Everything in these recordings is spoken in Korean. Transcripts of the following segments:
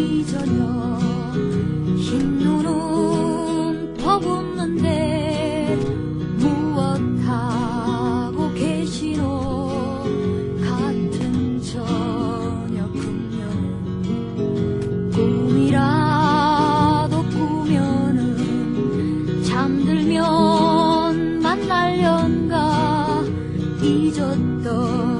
잊으려 흰눈은 퍼붓는데 무엇하고 계시노? 같은 저녁 분명 꿈이라도 꾸면은 잠들면 만날련가 잊었던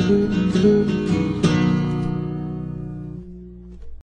blue, blue.